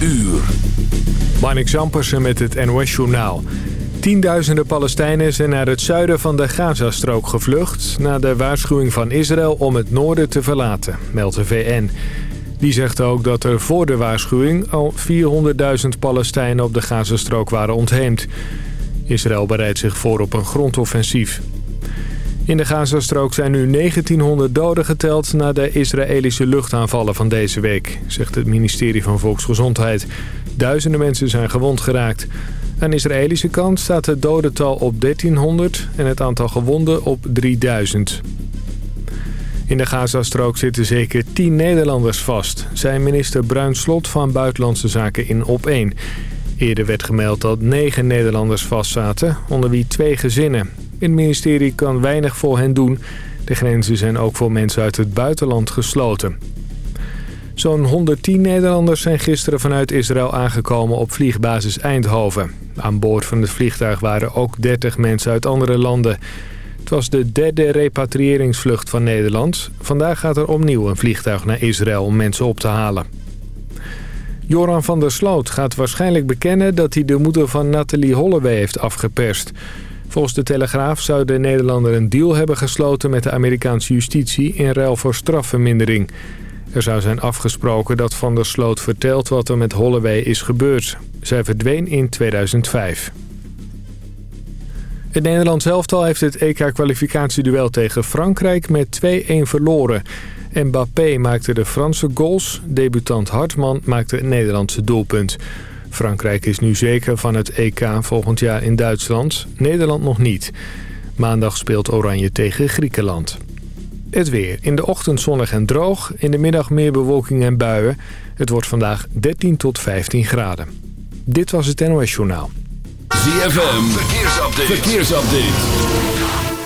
uur. Zampersen met het NOS-journaal. Tienduizenden Palestijnen zijn naar het zuiden van de Gazastrook gevlucht... na de waarschuwing van Israël om het noorden te verlaten, meldt de VN. Die zegt ook dat er voor de waarschuwing al 400.000 Palestijnen op de Gazastrook waren ontheemd. Israël bereidt zich voor op een grondoffensief. In de Gazastrook zijn nu 1900 doden geteld na de Israëlische luchtaanvallen van deze week, zegt het ministerie van Volksgezondheid. Duizenden mensen zijn gewond geraakt. Aan de Israëlische kant staat het dodental op 1300 en het aantal gewonden op 3000. In de Gazastrook zitten zeker 10 Nederlanders vast, zei minister Bruin Slot van Buitenlandse Zaken in Op 1. Eerder werd gemeld dat 9 Nederlanders vastzaten, onder wie twee gezinnen. Het ministerie kan weinig voor hen doen. De grenzen zijn ook voor mensen uit het buitenland gesloten. Zo'n 110 Nederlanders zijn gisteren vanuit Israël aangekomen op vliegbasis Eindhoven. Aan boord van het vliegtuig waren ook 30 mensen uit andere landen. Het was de derde repatriëringsvlucht van Nederland. Vandaag gaat er opnieuw een vliegtuig naar Israël om mensen op te halen. Joran van der Sloot gaat waarschijnlijk bekennen dat hij de moeder van Nathalie Holloway heeft afgeperst. Volgens de Telegraaf zou de Nederlander een deal hebben gesloten met de Amerikaanse justitie in ruil voor strafvermindering. Er zou zijn afgesproken dat Van der Sloot vertelt wat er met Holloway is gebeurd. Zij verdween in 2005. Het Nederlands elftal heeft het EK-kwalificatieduel tegen Frankrijk met 2-1 verloren. Mbappé maakte de Franse goals, debutant Hartman maakte het Nederlandse doelpunt. Frankrijk is nu zeker van het EK volgend jaar in Duitsland, Nederland nog niet. Maandag speelt Oranje tegen Griekenland. Het weer. In de ochtend zonnig en droog. In de middag meer bewolking en buien. Het wordt vandaag 13 tot 15 graden. Dit was het NOS Journaal. ZFM. Verkeersupdate. Verkeersupdate.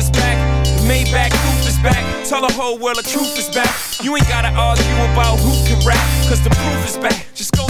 Is back. The Maybach roof is back. Tell the whole world the truth is back. You ain't gotta argue about who can rap, cause the proof is back. Just go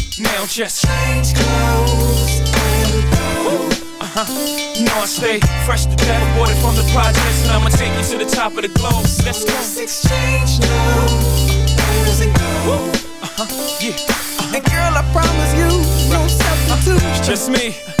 Now just change clothes and go. Uh-huh. You know I stay fresh to death, aborted from the projects, and I'ma take you to the top of the globe. Let's go. Let's exchange now. Uh-huh, yeah. Uh-huh. And girl, I promise you, no substitute. It's just me.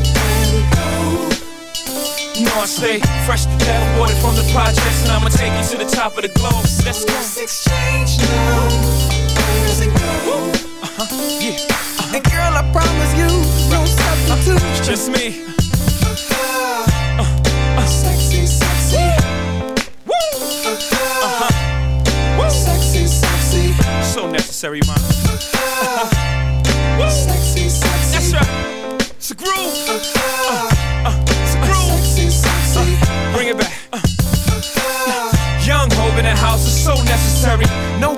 You know I stay fresh to death, aborted from the projects, and I'ma take you to the top of the globe. Let's go. Let's exchange now. Where's it go? Uh huh. Yeah. Uh-huh. And girl, I promise you, no substitute. It's just me. Uh, uh, sexy, sexy. Woo. Uh-huh. Woo. Sexy, sexy. So necessary, man. Uh-huh. Woo. Sexy, sexy. That's right. It's a groove.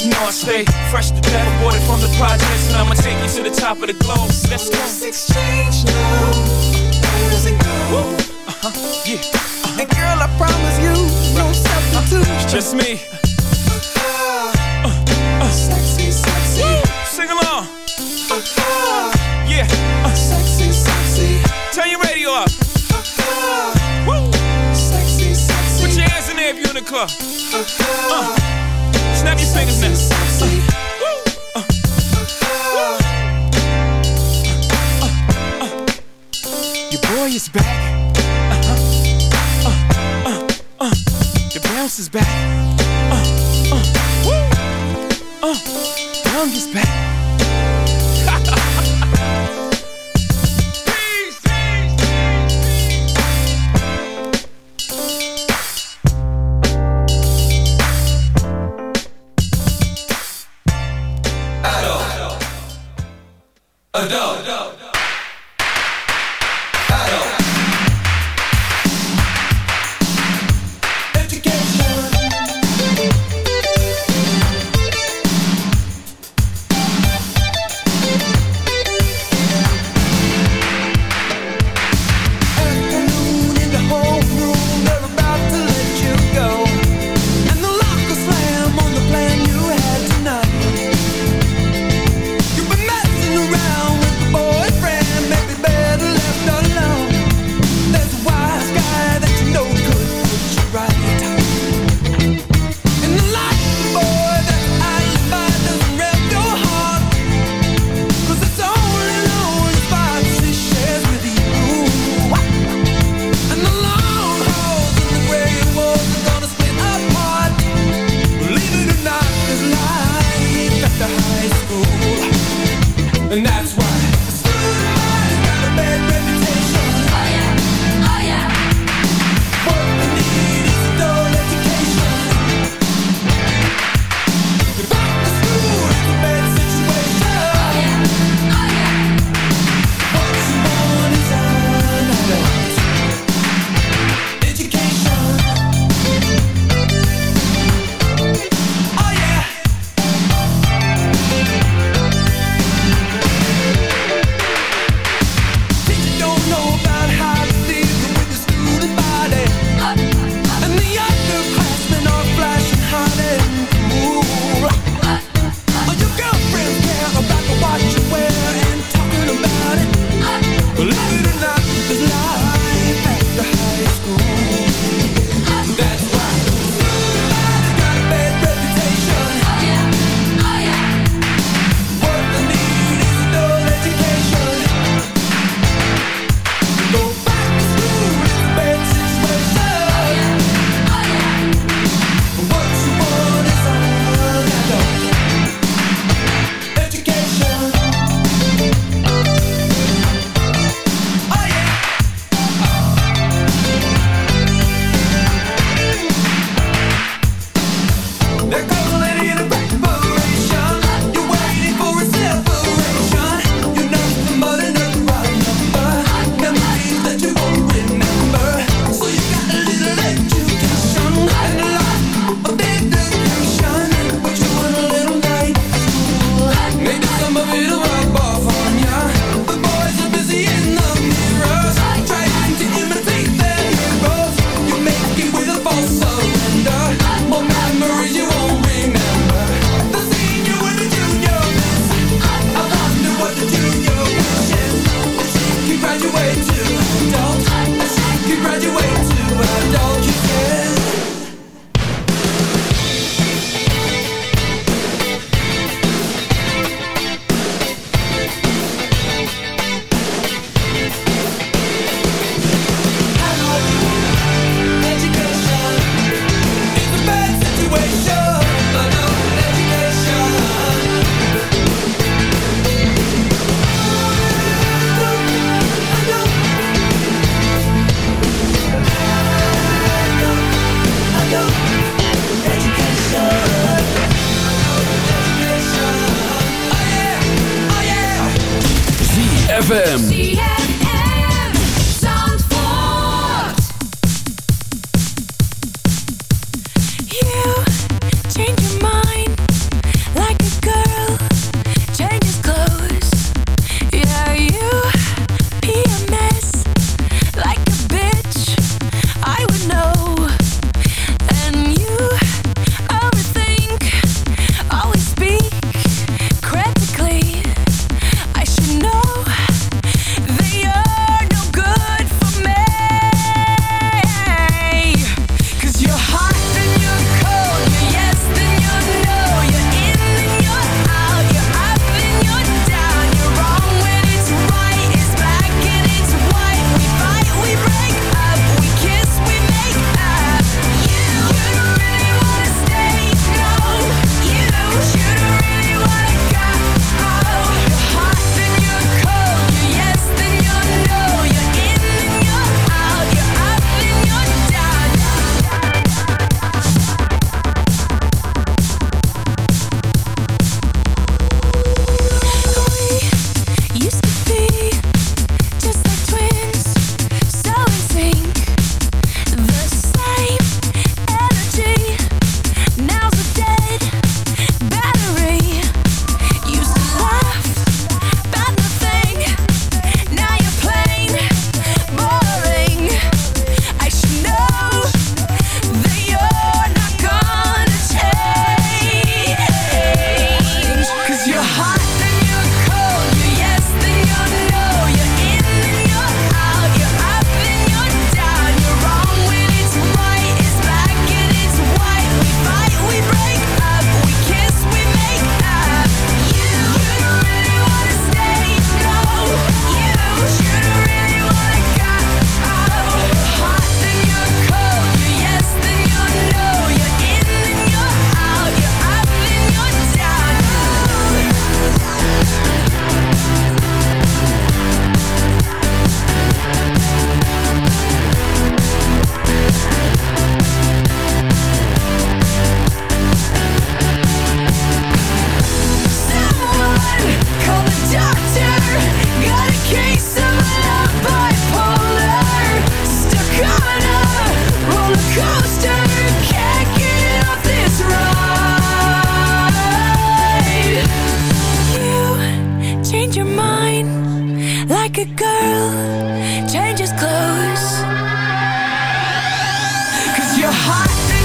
You know I stay fresh to death, aborted from the projects, and I'ma take you to the top of the globe. Let's go. Let's exchange now. Uh-huh, yeah. Uh-huh. And girl, I promise you, no substitute. It's just me. Uh, uh, sexy, sexy. Woo. Sing along. Yeah. Uh, sexy, sexy. Turn your radio up. Woo. Sexy, sexy. Put your hands in there if you're in the club. Uh, snap your fingers now. Your boy is back. Girl changes clothes. Cause you're hot,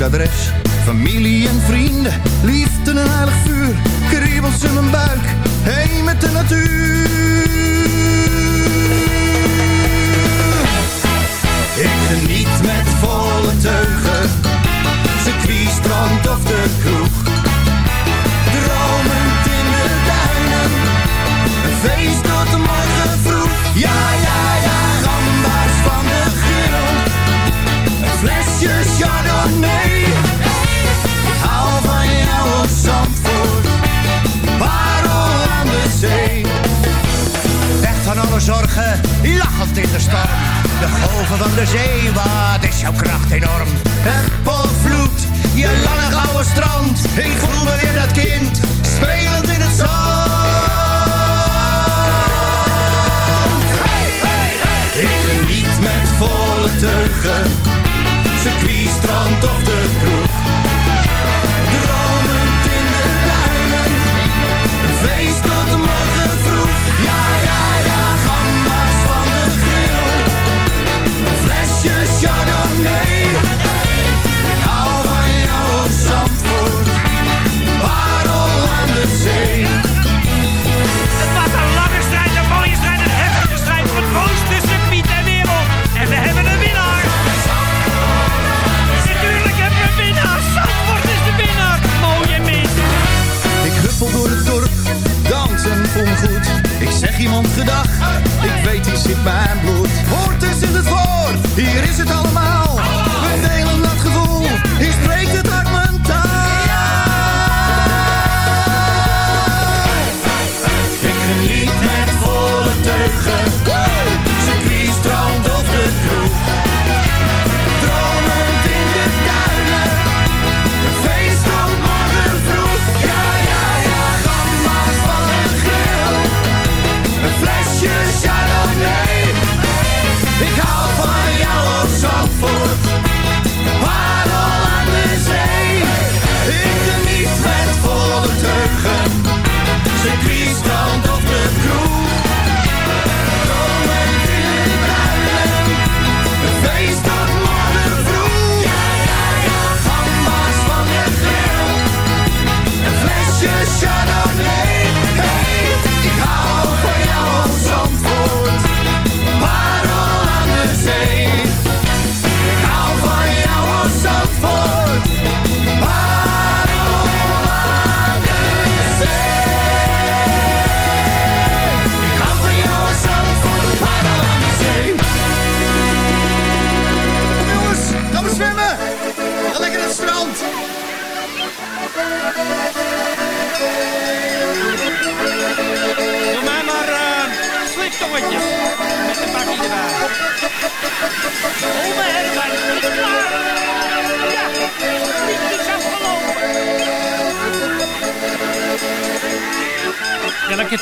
благодаря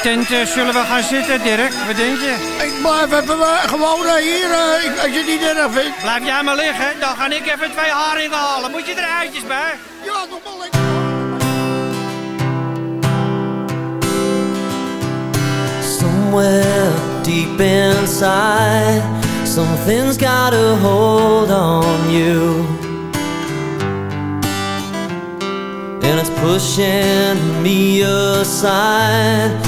tent eh, zullen we gaan zitten, Dirk? Wat denk je? Ik blijf even uh, gewoon eh, hier, als je het niet erg vindt. Blijf jij maar liggen, dan ga ik even twee haringen halen. Moet je er eitjes bij? Ja, nog wel lekker. Somewhere deep inside Something's got a hold on you And it's pushing me aside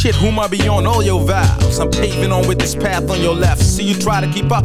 Shit. Whom I be on all your vows. I'm paving on with this path on your left. See you try to keep up,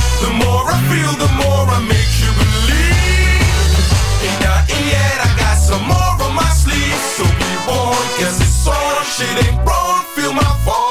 The more I feel, the more I make you believe. Ain't nothing yet, I got some more on my sleeve. So be warned, cause it's on, shit ain't wrong, feel my fall.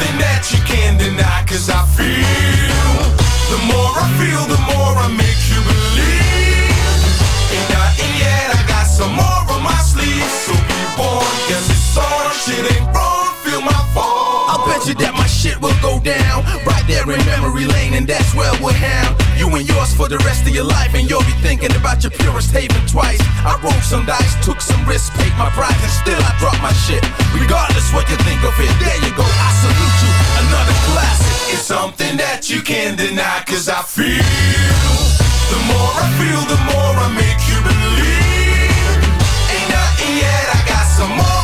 something that you can't deny, cause I feel. The more I feel, the more I make you believe. Ain't nothing yet, I got some more on my sleeve. So be warned, cause it's on, shit ain't wrong, feel my fault. I bet you that my shit will go down right there in memory lane, and that's where we'll have you and yours for the rest of your life. And you'll be thinking about your purest haven twice. Some dice, took some risks, paid my price, and still I dropped my shit. Regardless what you think of it, there you go. I salute you, another classic. It's something that you can't deny, cause I feel. The more I feel, the more I make you believe. Ain't nothing yet, I got some more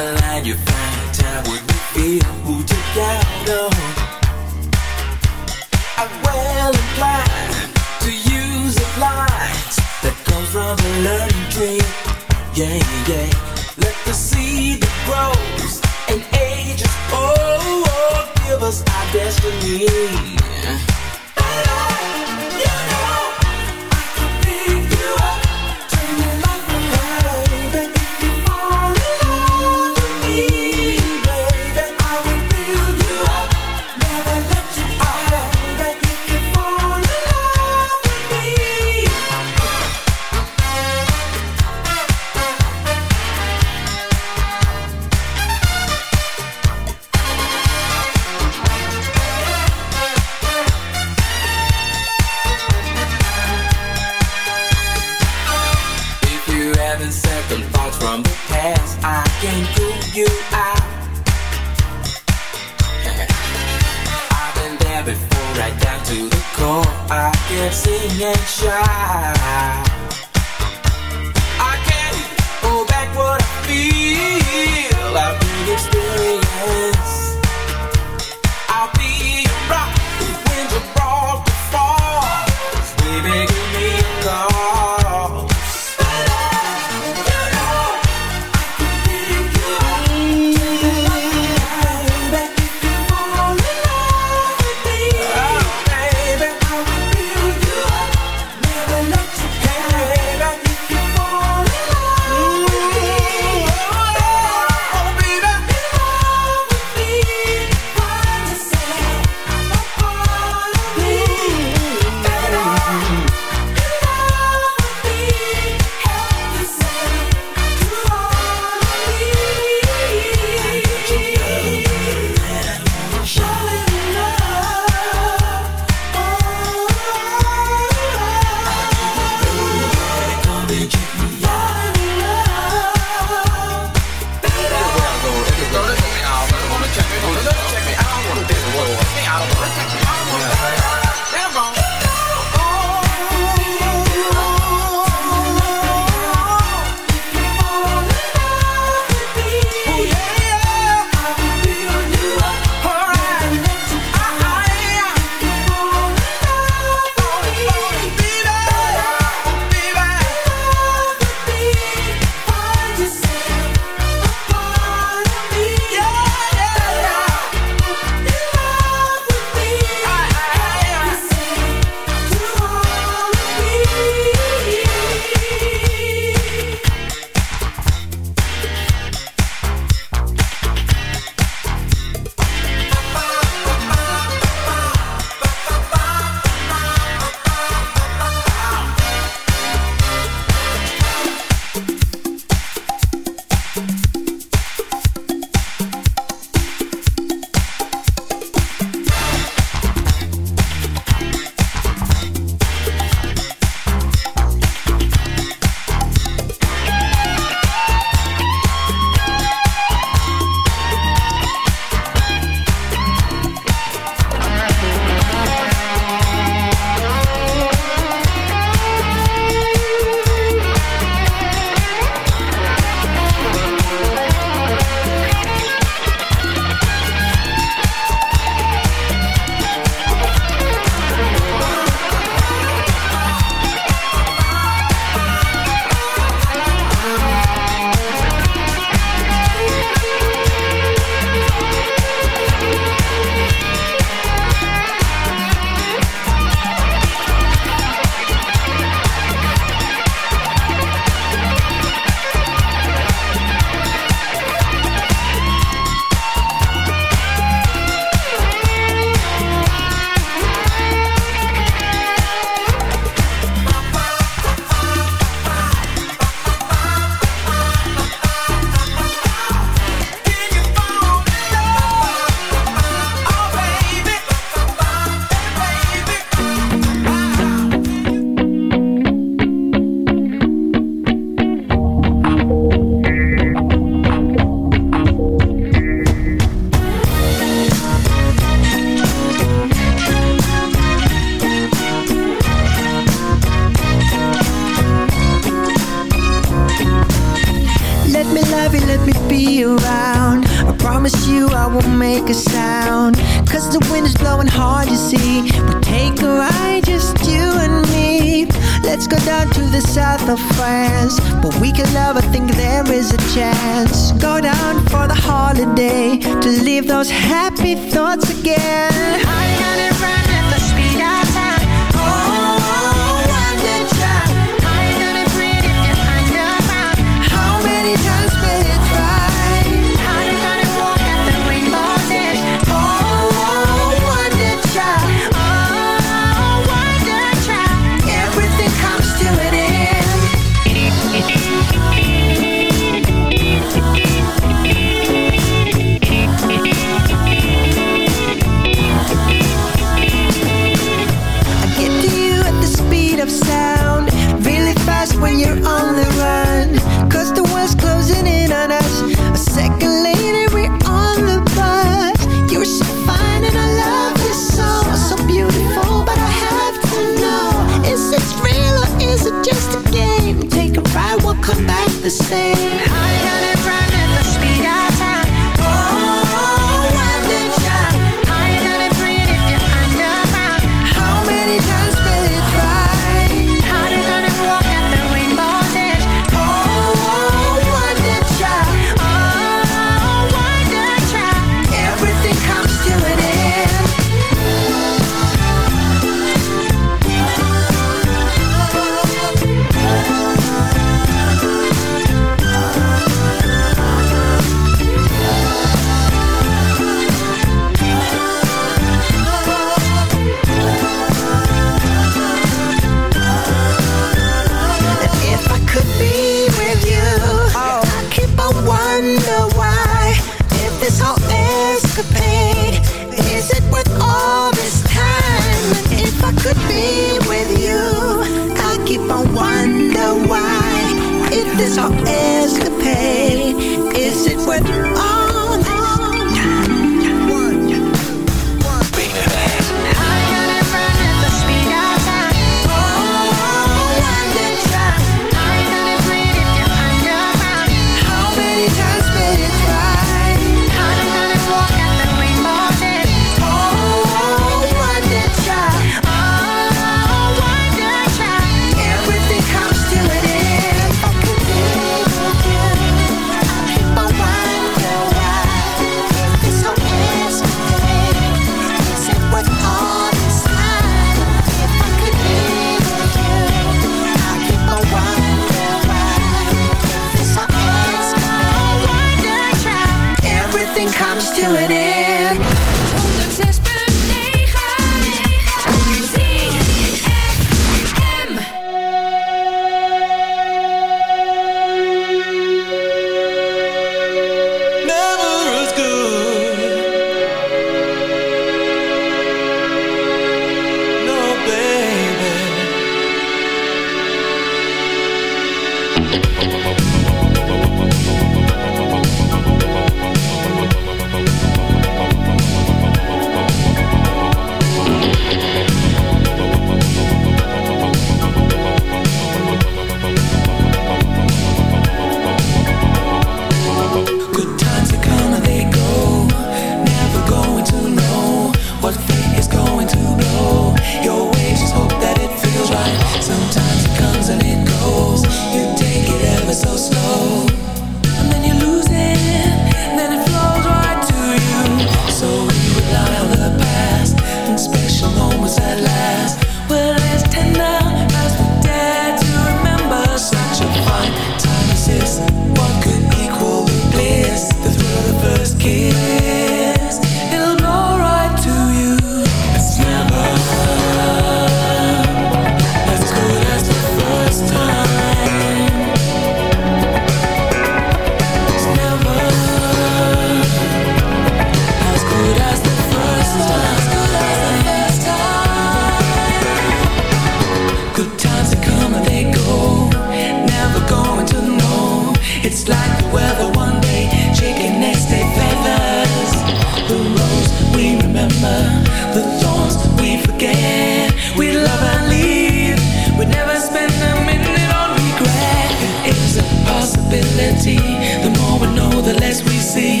see